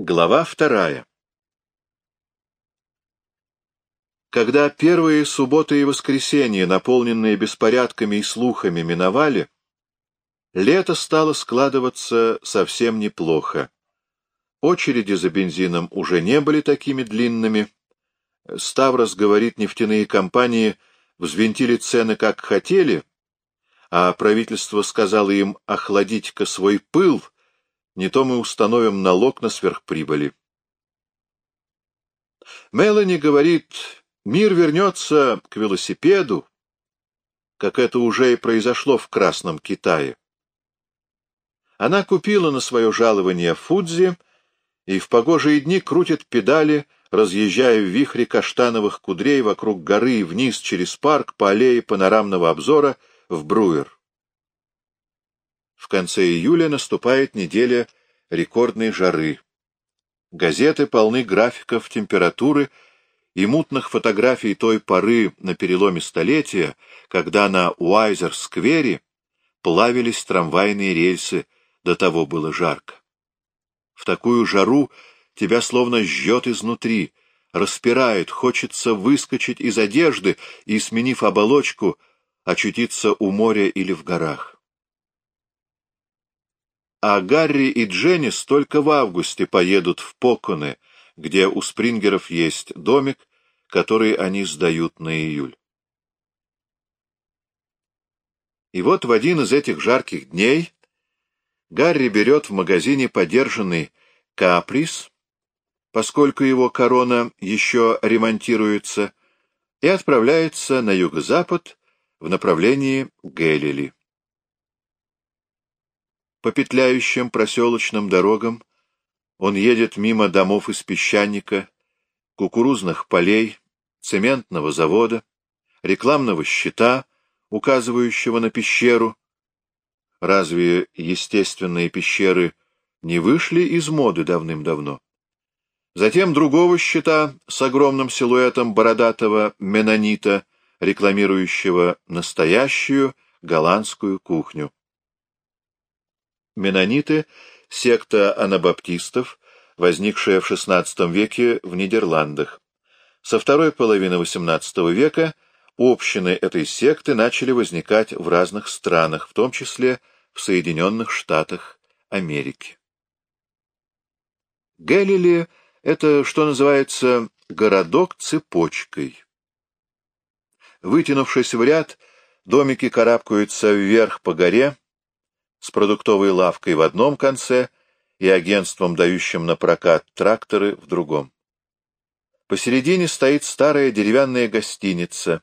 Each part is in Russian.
Глава вторая Когда первые субботы и воскресенья, наполненные беспорядками и слухами, миновали, лето стало складываться совсем неплохо. Очереди за бензином уже не были такими длинными. Ставрос говорит, нефтяные компании взвинтили цены как хотели, а правительство сказало им охладить-ка свой пыл — не то мы установим налог на сверхприбыли. Мелани говорит, мир вернется к велосипеду, как это уже и произошло в Красном Китае. Она купила на свое жалование Фудзи и в погожие дни крутит педали, разъезжая в вихре каштановых кудрей вокруг горы и вниз через парк по аллее панорамного обзора в Бруер. В конце июля наступает неделя рекордной жары. Газеты полны графиков температуры и мутных фотографий той поры на переломе столетия, когда на Уайзер-сквере плавились трамвайные рельсы, до того было жарко. В такую жару тебя словно жжет изнутри, распирает, хочется выскочить из одежды и, сменив оболочку, очутиться у моря или в горах а Гарри и Дженнис только в августе поедут в Поконе, где у Спрингеров есть домик, который они сдают на июль. И вот в один из этих жарких дней Гарри берет в магазине подержанный каприс, поскольку его корона еще ремонтируется, и отправляется на юго-запад в направлении Гелили. По петляющим проселочным дорогам он едет мимо домов из песчаника, кукурузных полей, цементного завода, рекламного щита, указывающего на пещеру. Разве естественные пещеры не вышли из моды давным-давно? Затем другого щита с огромным силуэтом бородатого менонита, рекламирующего настоящую голландскую кухню. Менониты — секта анабаптистов, возникшая в XVI веке в Нидерландах. Со второй половины XVIII века общины этой секты начали возникать в разных странах, в том числе в Соединенных Штатах Америки. Гэлили — это, что называется, городок цепочкой. Вытянувшись в ряд, домики карабкаются вверх по горе, с продуктовой лавкой в одном конце и агентством, дающим на прокат тракторы, в другом. Посередине стоит старая деревянная гостиница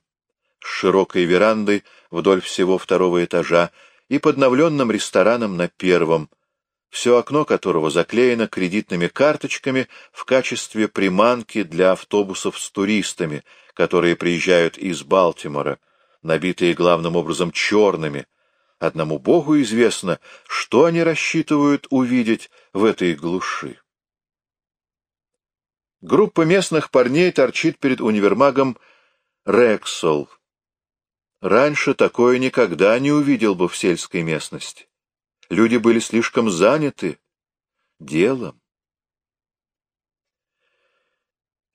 с широкой верандой вдоль всего второго этажа и подновленным рестораном на первом, все окно которого заклеено кредитными карточками в качестве приманки для автобусов с туристами, которые приезжают из Балтимора, набитые главным образом черными, Одному Богу известно, что они рассчитывают увидеть в этой глуши. Группа местных парней торчит перед универмагом Рексол. Раньше такое никогда не увидел бы в сельской местности. Люди были слишком заняты делом.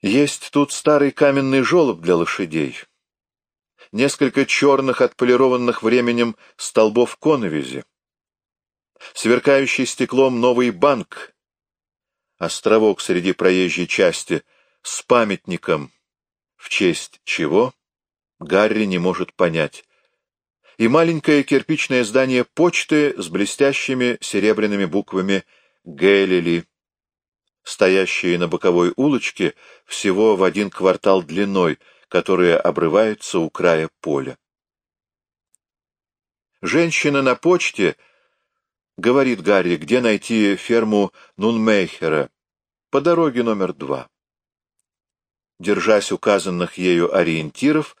Есть тут старый каменный желоб для лошадей несколько черных, отполированных временем столбов коновизи, сверкающий стеклом новый банк, островок среди проезжей части с памятником, в честь чего Гарри не может понять, и маленькое кирпичное здание почты с блестящими серебряными буквами «Гелили», стоящие на боковой улочке всего в один квартал длиной — которые обрываются у края поля. Женщина на почте говорит Гарри, где найти ферму Нунмейхера, по дороге номер два. Держась указанных ею ориентиров,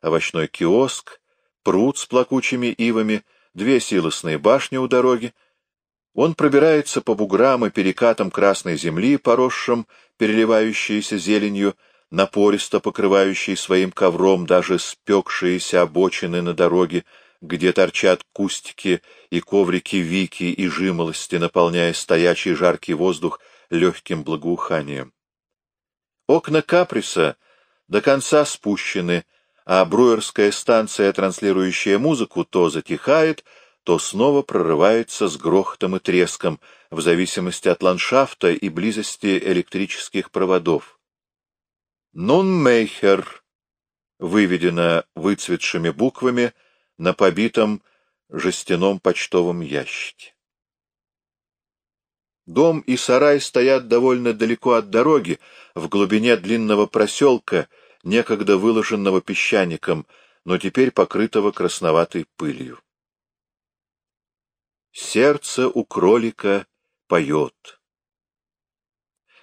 овощной киоск, пруд с плакучими ивами, две силосные башни у дороги, он пробирается по буграм и перекатам красной земли, поросшим переливающейся зеленью, напористо покрывающий своим ковром даже спекшиеся обочины на дороге, где торчат кустики и коврики вики и жимолости, наполняя стоячий жаркий воздух легким благоуханием. Окна Каприса до конца спущены, а бруерская станция, транслирующая музыку, то затихает, то снова прорывается с грохотом и треском, в зависимости от ландшафта и близости электрических проводов. «Нунмейхер» выведено выцветшими буквами на побитом жестяном почтовом ящике. Дом и сарай стоят довольно далеко от дороги, в глубине длинного проселка, некогда выложенного песчаником, но теперь покрытого красноватой пылью. Сердце у кролика поет.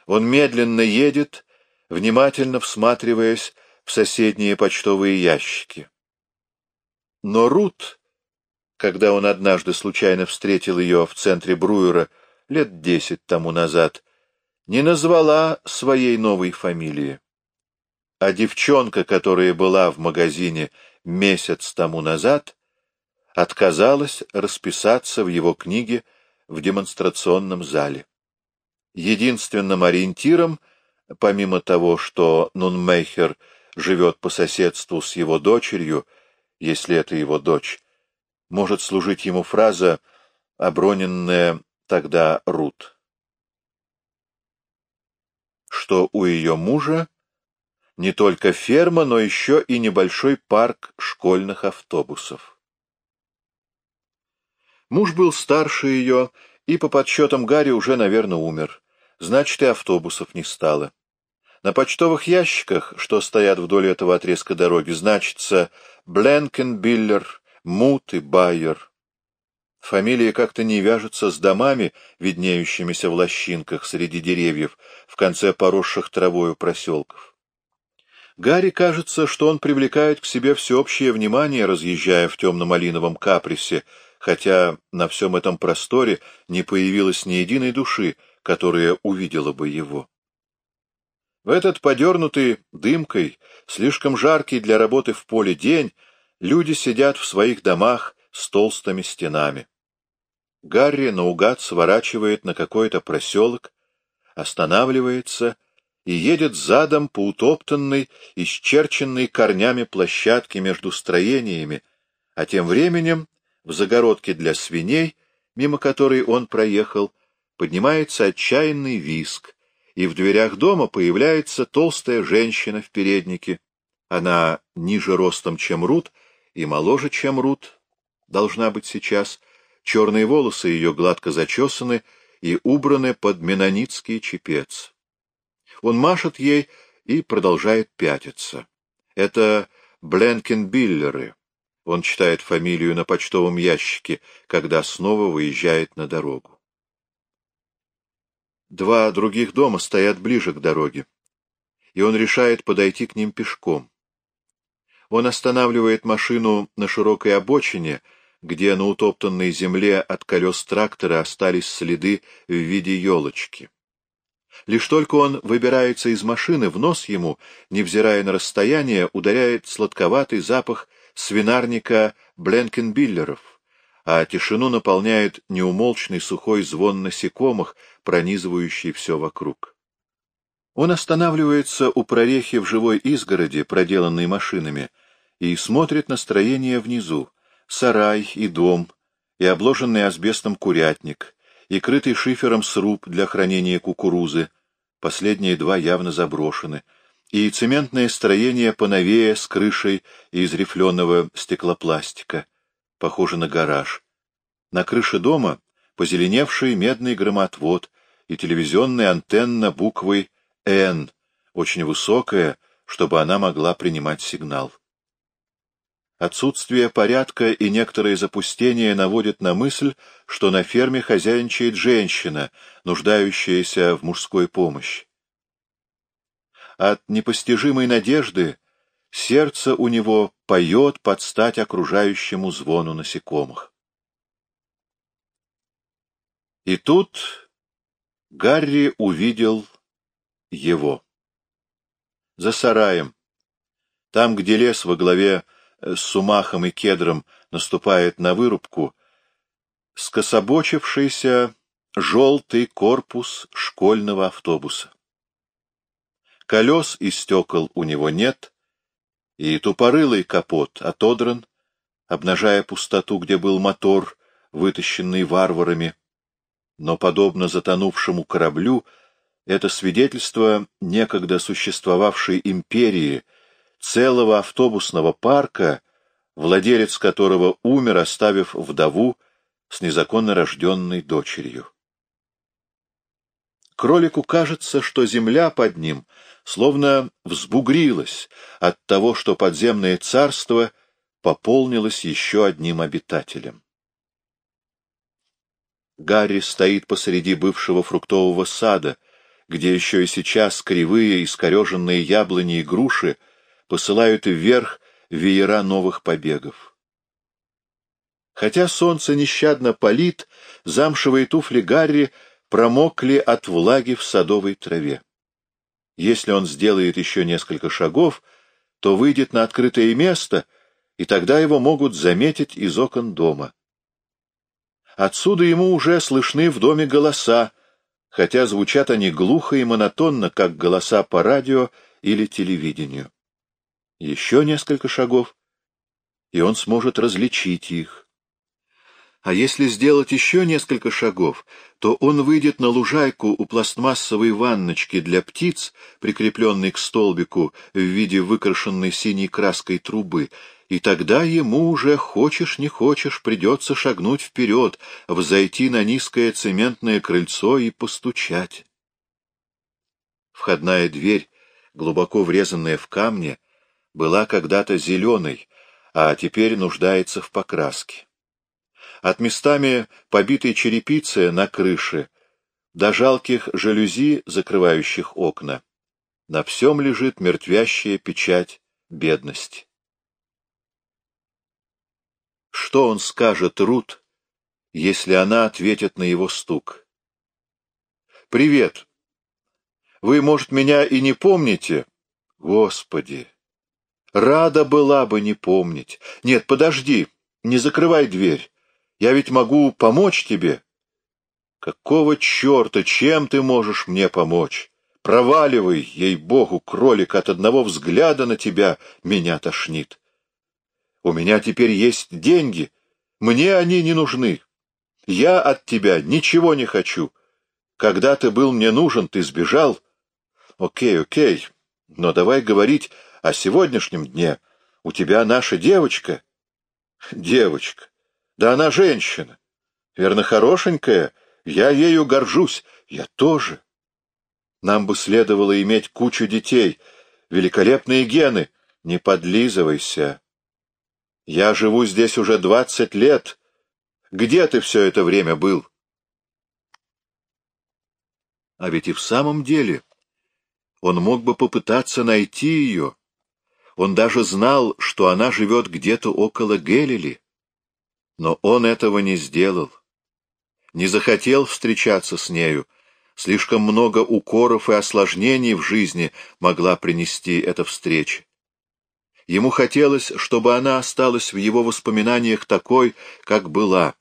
Он медленно едет, внимательно всматриваясь в соседние почтовые ящики. Но Рут, когда он однажды случайно встретил ее в центре Бруера лет десять тому назад, не назвала своей новой фамилии. А девчонка, которая была в магазине месяц тому назад, отказалась расписаться в его книге в демонстрационном зале. Единственным ориентиром, помимо того, что Нунмейхер живет по соседству с его дочерью, если это его дочь, может служить ему фраза, оброненная тогда Рут, что у ее мужа не только ферма, но еще и небольшой парк школьных автобусов. Муж был старше ее, и, по подсчетам Гарри, уже, наверное, умер. Значит, и автобусов не стало. На почтовых ящиках, что стоят вдоль этого отрезка дороги, значится Бленкенбиллер, Мут и Байер. Фамилии как-то не вяжутся с домами, виднеющимися в лощинках среди деревьев, в конце поросших травою проселков. Гарри кажется, что он привлекает к себе всеобщее внимание, разъезжая в темно-малиновом каприсе, хотя на всем этом просторе не появилось ни единой души, которая увидела бы его. В этот подернутый дымкой, слишком жаркий для работы в поле день, люди сидят в своих домах с толстыми стенами. Гарри наугад сворачивает на какой-то проселок, останавливается и едет задом по утоптанной, исчерченной корнями площадке между строениями, а тем временем в загородке для свиней, мимо которой он проехал, поднимается отчаянный виск, и в дверях дома появляется толстая женщина в переднике. Она ниже ростом, чем Рут, и моложе, чем Рут, должна быть сейчас. Черные волосы ее гладко зачесаны и убраны под менонитский чепец. Он машет ей и продолжает пятиться. Это Бленкенбиллеры. Он читает фамилию на почтовом ящике, когда снова выезжает на дорогу. Два других дома стоят ближе к дороге, и он решает подойти к ним пешком. Он останавливает машину на широкой обочине, где на утоптанной земле от колес трактора остались следы в виде елочки. Лишь только он выбирается из машины, в нос ему, невзирая на расстояние, ударяет сладковатый запах свинарника Бленкенбиллеров а тишину наполняет неумолчный сухой звон насекомых, пронизывающий все вокруг. Он останавливается у прорехи в живой изгороди, проделанной машинами, и смотрит на строение внизу, сарай и дом, и обложенный асбестом курятник, и крытый шифером сруб для хранения кукурузы, последние два явно заброшены, и цементное строение поновее с крышей из рифленого стеклопластика — похоже на гараж. На крыше дома позеленевший медный громотвод и телевизионная антенна буквой «Н», очень высокая, чтобы она могла принимать сигнал. Отсутствие порядка и некоторые запустения наводят на мысль, что на ферме хозяйничает женщина, нуждающаяся в мужской помощи. От непостижимой надежды сердце у него поет под стать окружающему звону насекомых. И тут Гарри увидел его. За сараем, там, где лес во главе э, с сумахом и кедром наступает на вырубку, скособочившийся желтый корпус школьного автобуса. Колес и стекол у него нет, и тупорылый капот отодран, обнажая пустоту, где был мотор, вытащенный варварами. Но, подобно затонувшему кораблю, это свидетельство некогда существовавшей империи, целого автобусного парка, владелец которого умер, оставив вдову с незаконно рожденной дочерью. Кролику кажется, что земля под ним словно взбугрилась от того, что подземное царство пополнилось еще одним обитателем. Гарри стоит посреди бывшего фруктового сада, где еще и сейчас кривые искореженные яблони и груши посылают вверх веера новых побегов. Хотя солнце нещадно палит, замшевые туфли Гарри промокли от влаги в садовой траве. Если он сделает еще несколько шагов, то выйдет на открытое место, и тогда его могут заметить из окон дома. Отсюда ему уже слышны в доме голоса, хотя звучат они глухо и монотонно, как голоса по радио или телевидению. Еще несколько шагов, и он сможет различить их. А если сделать еще несколько шагов, то он выйдет на лужайку у пластмассовой ванночки для птиц, прикрепленной к столбику в виде выкрашенной синей краской трубы, и тогда ему уже, хочешь не хочешь, придется шагнуть вперед, взойти на низкое цементное крыльцо и постучать. Входная дверь, глубоко врезанная в камне, была когда-то зеленой, а теперь нуждается в покраске. От местами побитой черепицы на крыше до жалких жалюзи, закрывающих окна. На всем лежит мертвящая печать бедности. Что он скажет Рут, если она ответит на его стук? «Привет. Вы, может, меня и не помните? Господи! Рада была бы не помнить. Нет, подожди, не закрывай дверь. Я ведь могу помочь тебе. Какого черта, чем ты можешь мне помочь? Проваливай, ей-богу, кролик, от одного взгляда на тебя меня тошнит. У меня теперь есть деньги, мне они не нужны. Я от тебя ничего не хочу. Когда ты был мне нужен, ты сбежал. Окей, окей, но давай говорить о сегодняшнем дне. У тебя наша девочка. Девочка. Да она женщина. Верно, хорошенькая. Я ею горжусь. Я тоже. Нам бы следовало иметь кучу детей. Великолепные гены. Не подлизывайся. Я живу здесь уже двадцать лет. Где ты все это время был? А ведь и в самом деле он мог бы попытаться найти ее. Он даже знал, что она живет где-то около Гелили. Но он этого не сделал. Не захотел встречаться с нею. Слишком много укоров и осложнений в жизни могла принести эта встреча. Ему хотелось, чтобы она осталась в его воспоминаниях такой, как была.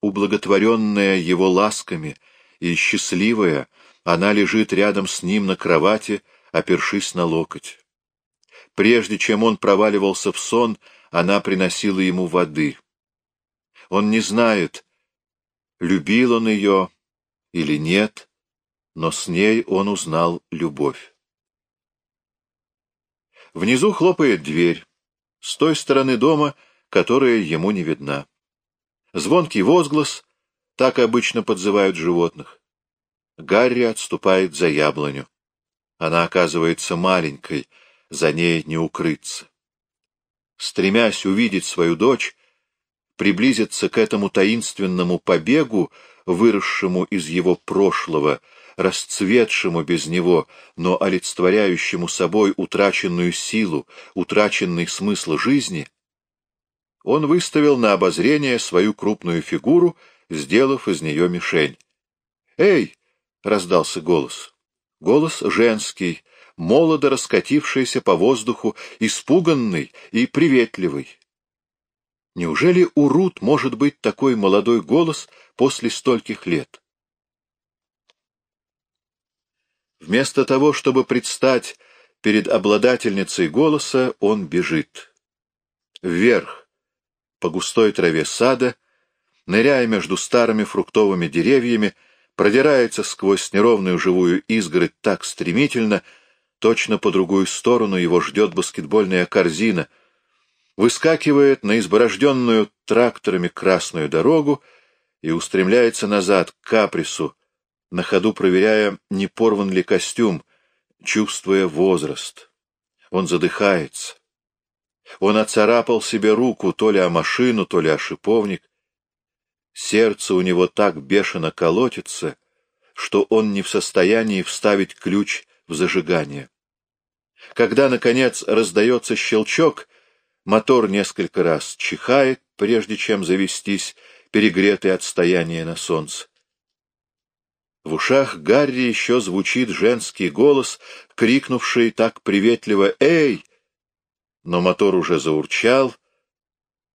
Ублаготворенная его ласками и счастливая, она лежит рядом с ним на кровати, опершись на локоть. Прежде чем он проваливался в сон, она приносила ему воды. Он не знает, любил он ее или нет, но с ней он узнал любовь. Внизу хлопает дверь, с той стороны дома, которая ему не видна. Звонкий возглас, так обычно подзывают животных. Гарри отступает за яблоню. Она оказывается маленькой, за ней не укрыться. Стремясь увидеть свою дочь, приблизиться к этому таинственному побегу, выросшему из его прошлого, расцветшему без него, но олицетворяющему собой утраченную силу, утраченный смысл жизни, он выставил на обозрение свою крупную фигуру, сделав из нее мишень. «Эй!» — раздался голос. Голос женский, молодо раскатившийся по воздуху, испуганный и приветливый. Неужели у Рут может быть такой молодой голос после стольких лет? Вместо того, чтобы предстать перед обладательницей голоса, он бежит. Вверх, по густой траве сада, ныряя между старыми фруктовыми деревьями, продирается сквозь неровную живую изгородь так стремительно, точно по другую сторону его ждет баскетбольная корзина — выскакивает на изборожденную тракторами красную дорогу и устремляется назад к капрису, на ходу проверяя, не порван ли костюм, чувствуя возраст. Он задыхается. Он оцарапал себе руку то ли о машину, то ли о шиповник. Сердце у него так бешено колотится, что он не в состоянии вставить ключ в зажигание. Когда, наконец, раздается щелчок, мотор несколько раз чихает, прежде чем завестись, перегретый от стояния на солнце. В ушах Гарри еще звучит женский голос, крикнувший так приветливо «Эй!», но мотор уже заурчал,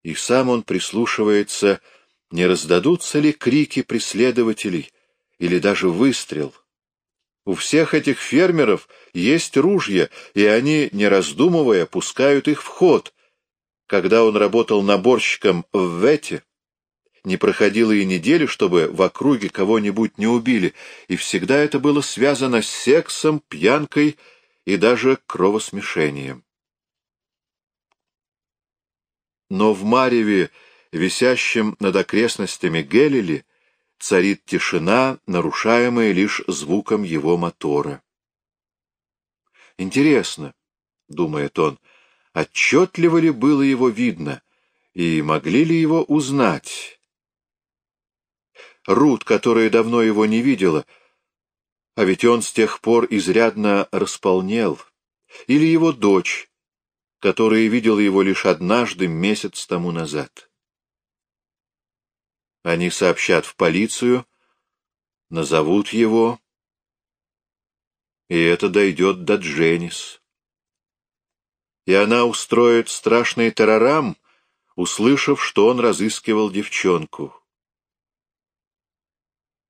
и сам он прислушивается не раздадутся ли крики преследователей или даже выстрел. У всех этих фермеров есть ружья, и они, не раздумывая, пускают их в ход. Когда он работал наборщиком в Вете, не проходило и недели, чтобы в округе кого-нибудь не убили, и всегда это было связано с сексом, пьянкой и даже кровосмешением. Но в Мареве висящем над окрестностями Гелили, царит тишина, нарушаемая лишь звуком его мотора. Интересно, — думает он, — отчетливо ли было его видно, и могли ли его узнать? Рут, которая давно его не видела, а ведь он с тех пор изрядно располнел, или его дочь, которая видела его лишь однажды месяц тому назад. Они сообщат в полицию, назовут его, и это дойдет до Дженнис. И она устроит страшный террорам, услышав, что он разыскивал девчонку.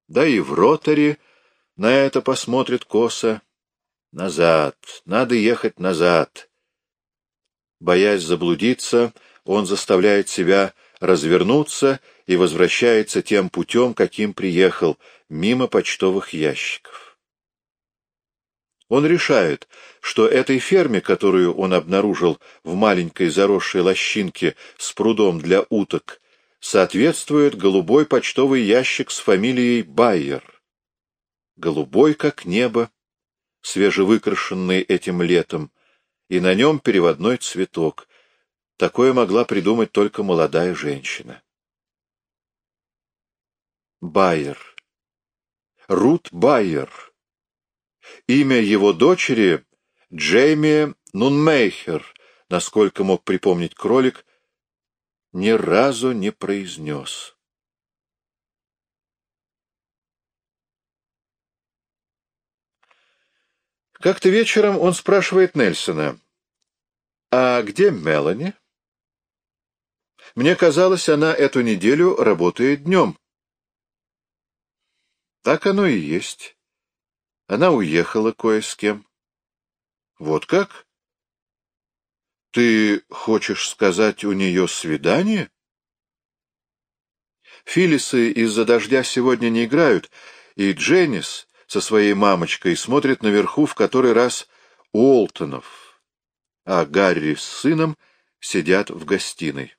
Да и в роторе на это посмотрит косо. Назад, надо ехать назад. Боясь заблудиться, он заставляет себя развернуться и возвращается тем путем, каким приехал, мимо почтовых ящиков. Он решает, что этой ферме, которую он обнаружил в маленькой заросшей лощинке с прудом для уток, соответствует голубой почтовый ящик с фамилией Байер. Голубой, как небо, свежевыкрашенный этим летом, и на нем переводной цветок, Такое могла придумать только молодая женщина. Байер. Рут Байер. Имя его дочери Джейми Нунмейхер, насколько мог припомнить кролик, ни разу не произнес. Как-то вечером он спрашивает Нельсона, «А где Мелани?» Мне казалось, она эту неделю работает днем. Так оно и есть. Она уехала кое с кем. Вот как? Ты хочешь сказать, у нее свидание? Филисы из-за дождя сегодня не играют, и Дженнис со своей мамочкой смотрит наверху в который раз Уолтонов, а Гарри с сыном сидят в гостиной.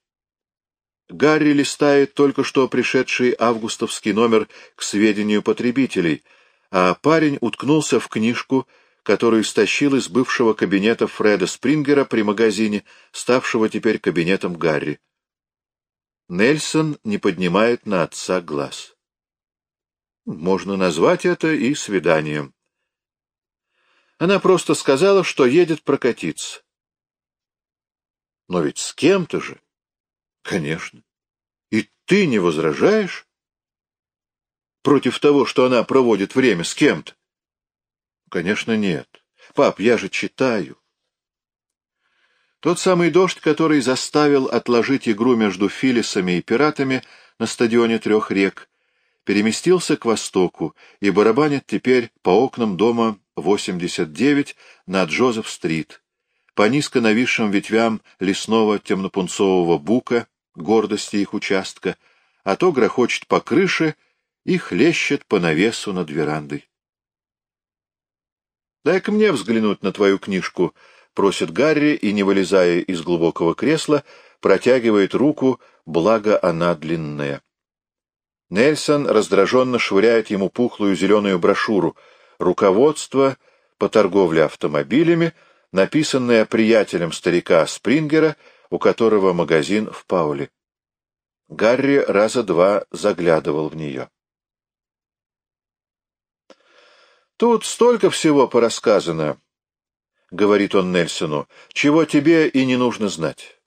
Гарри листает только что пришедший августовский номер к сведению потребителей, а парень уткнулся в книжку, которую стащил из бывшего кабинета Фреда Спрингера при магазине, ставшего теперь кабинетом Гарри. Нельсон не поднимает на отца глаз. Можно назвать это и свиданием. Она просто сказала, что едет прокатиться. Но ведь с кем-то же. Конечно. И ты не возражаешь? Против того, что она проводит время с кем-то? Конечно, нет. Пап, я же читаю. Тот самый дождь, который заставил отложить игру между Филисами и пиратами на стадионе трех рек, переместился к востоку и барабанит теперь по окнам дома 89 на Джозеф-стрит, по низко нависшим ветвям лесного темнопунцового бука, гордости их участка, а то грохочет по крыше и хлещет по навесу над верандой. «Дай-ка мне взглянуть на твою книжку», — просит Гарри и, не вылезая из глубокого кресла, протягивает руку, благо она длинная. Нельсон раздраженно швыряет ему пухлую зеленую брошюру «Руководство по торговле автомобилями», написанное приятелем старика Спрингера, у которого магазин в Пауле. Гарри раза два заглядывал в нее. «Тут столько всего порассказано», — говорит он Нельсону, — «чего тебе и не нужно знать».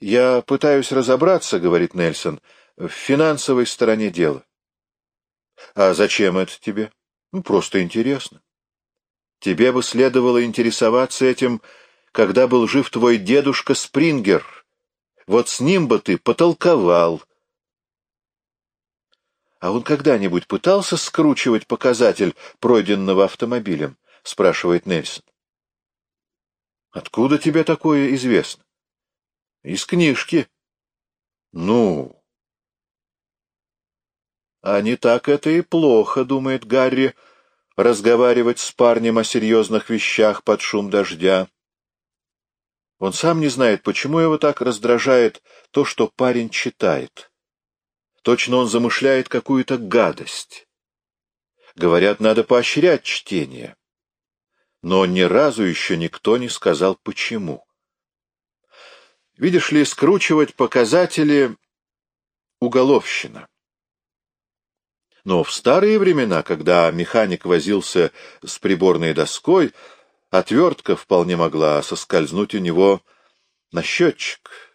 «Я пытаюсь разобраться», — говорит Нельсон, — «в финансовой стороне дела». «А зачем это тебе?» «Ну, просто интересно». «Тебе бы следовало интересоваться этим, когда был жив твой дедушка Спрингер. Вот с ним бы ты потолковал». «А он когда-нибудь пытался скручивать показатель пройденного автомобилем?» — спрашивает Нельсон. «Откуда тебе такое известно?» Из книжки. Ну. А не так это и плохо, думает Гарри, разговаривать с парнем о серьезных вещах под шум дождя. Он сам не знает, почему его так раздражает то, что парень читает. Точно он замышляет какую-то гадость. Говорят, надо поощрять чтение. Но ни разу еще никто не сказал, почему. Видишь ли, скручивать показатели — уголовщина. Но в старые времена, когда механик возился с приборной доской, отвертка вполне могла соскользнуть у него на счетчик.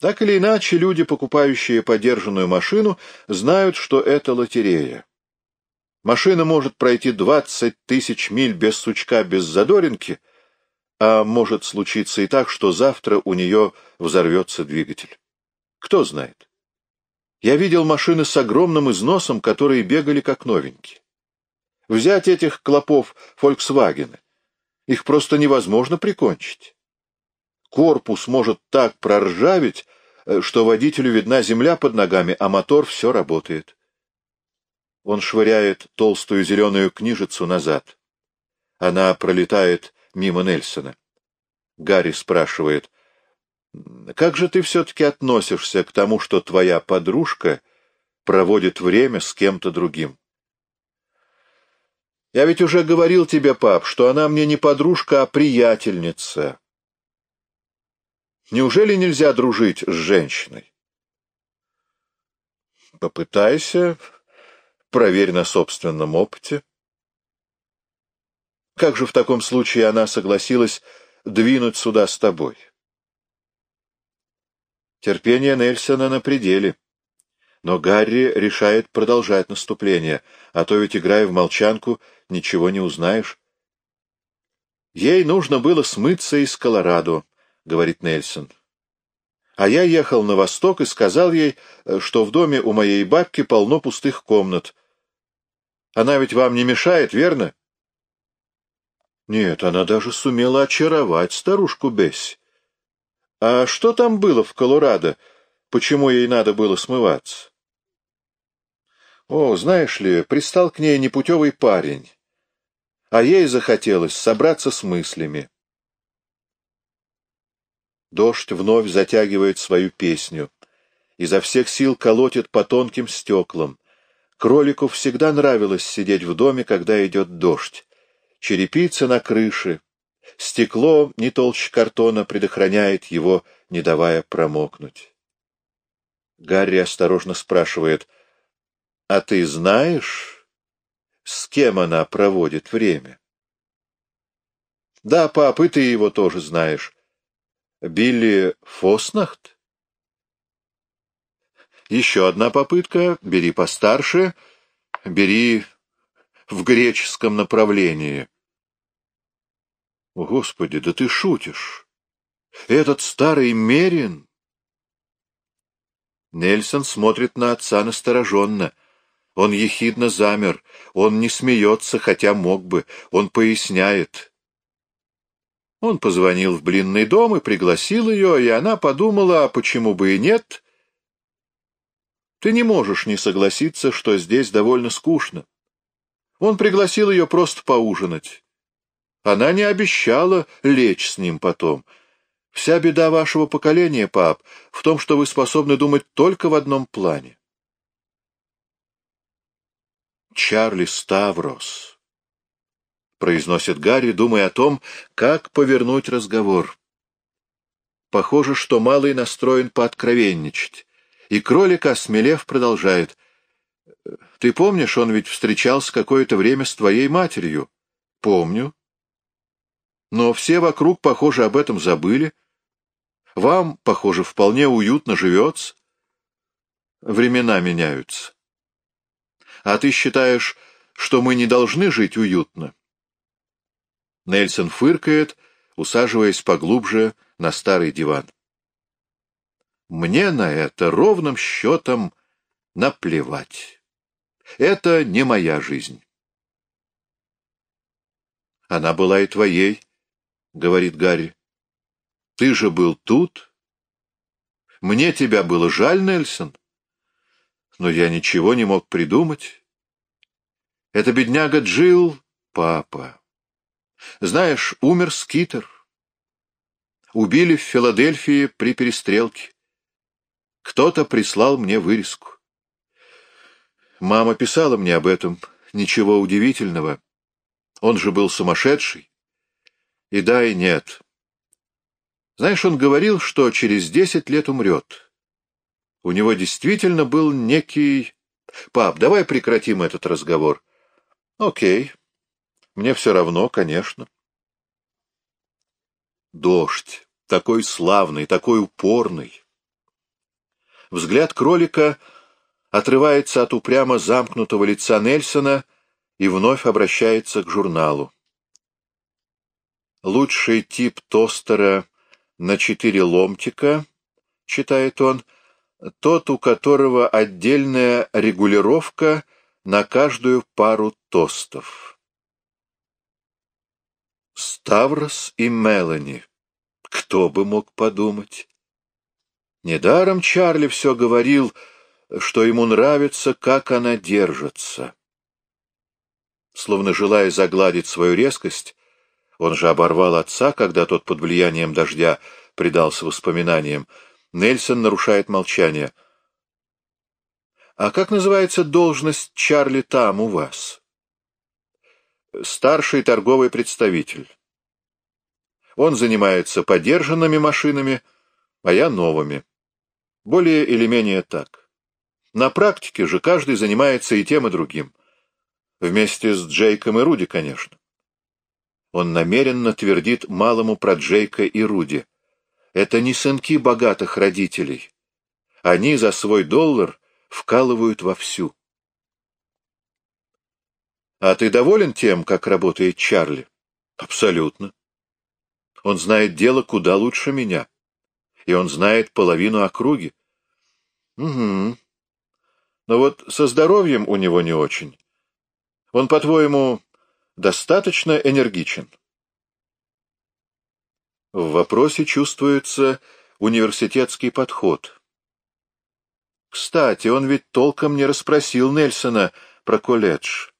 Так или иначе, люди, покупающие подержанную машину, знают, что это лотерея. Машина может пройти двадцать тысяч миль без сучка, без задоринки — а может случиться и так, что завтра у нее взорвется двигатель. Кто знает. Я видел машины с огромным износом, которые бегали как новенькие. Взять этих клопов Volkswagen. Их просто невозможно прикончить. Корпус может так проржаветь, э, что водителю видна земля под ногами, а мотор все работает. Он швыряет толстую зеленую книжицу назад. Она пролетает мимо Нельсона. Гарри спрашивает, «Как же ты все-таки относишься к тому, что твоя подружка проводит время с кем-то другим?» «Я ведь уже говорил тебе, пап, что она мне не подружка, а приятельница. Неужели нельзя дружить с женщиной?» «Попытайся, проверь на собственном опыте». Как же в таком случае она согласилась двинуть сюда с тобой? Терпение Нельсона на пределе. Но Гарри решает продолжать наступление, а то ведь, играя в молчанку, ничего не узнаешь. «Ей нужно было смыться из Колорадо», — говорит Нельсон. «А я ехал на восток и сказал ей, что в доме у моей бабки полно пустых комнат. Она ведь вам не мешает, верно?» Нет, она даже сумела очаровать старушку Бесси. А что там было в Колорадо? Почему ей надо было смываться? О, знаешь ли, пристал к ней непутевый парень, а ей захотелось собраться с мыслями. Дождь вновь затягивает свою песню, изо всех сил колотит по тонким стеклам. Кролику всегда нравилось сидеть в доме, когда идет дождь черепица на крыше, стекло не толще картона предохраняет его, не давая промокнуть. Гарри осторожно спрашивает, «А ты знаешь, с кем она проводит время?» «Да, пап, и ты его тоже знаешь. Билли Фоснахт?» «Еще одна попытка. Бери постарше. Бери в греческом направлении». Господи, да ты шутишь! Этот старый Мерин... Нельсон смотрит на отца настороженно. Он ехидно замер, он не смеется, хотя мог бы, он поясняет. Он позвонил в блинный дом и пригласил ее, и она подумала, а почему бы и нет. Ты не можешь не согласиться, что здесь довольно скучно. Он пригласил ее просто поужинать. Она не обещала лечь с ним потом. Вся беда вашего поколения, пап, в том, что вы способны думать только в одном плане. Чарли Ставрос, — произносит Гарри, думая о том, как повернуть разговор. Похоже, что малый настроен пооткровенничать. И кролик, осмелев, продолжает. — Ты помнишь, он ведь встречался какое-то время с твоей матерью? — Помню. Но все вокруг, похоже, об этом забыли. Вам, похоже, вполне уютно живется. Времена меняются. А ты считаешь, что мы не должны жить уютно? Нельсон фыркает, усаживаясь поглубже на старый диван. Мне на это ровным счетом наплевать. Это не моя жизнь. Она была и твоей, — говорит Гарри. Ты же был тут. Мне тебя было жаль, Нельсон но я ничего не мог придумать. Это бедняга Джил, папа. Знаешь, умер Скитер. Убили в Филадельфии при перестрелке. Кто-то прислал мне вырезку. Мама писала мне об этом. Ничего удивительного. Он же был сумасшедший. И да, и нет. Знаешь, он говорил, что через десять лет умрет. У него действительно был некий... Пап, давай прекратим этот разговор. Окей. Мне все равно, конечно. Дождь. Такой славный, такой упорный. Взгляд кролика отрывается от упрямо замкнутого лица Нельсона и вновь обращается к журналу. Лучший тип тостера на четыре ломтика, читает он, — тот, у которого отдельная регулировка на каждую пару тостов. Ставрос и Мелани. Кто бы мог подумать? Недаром Чарли все говорил, что ему нравится, как она держится. Словно желая загладить свою резкость, он же оборвал отца, когда тот под влиянием дождя предался воспоминаниям, Нельсон нарушает молчание. «А как называется должность Чарли там у вас?» «Старший торговый представитель. Он занимается подержанными машинами, а я новыми. Более или менее так. На практике же каждый занимается и тем, и другим. Вместе с Джейком и Руди, конечно. Он намеренно твердит малому про Джейка и Руди. Это не сынки богатых родителей. Они за свой доллар вкалывают вовсю. А ты доволен тем, как работает Чарли? Абсолютно. Он знает дело куда лучше меня. И он знает половину округи. Угу. Но вот со здоровьем у него не очень. Он, по-твоему, достаточно энергичен? В вопросе чувствуется университетский подход. Кстати, он ведь толком не расспросил Нельсона про колледж.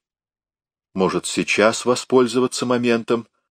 Может, сейчас воспользоваться моментом?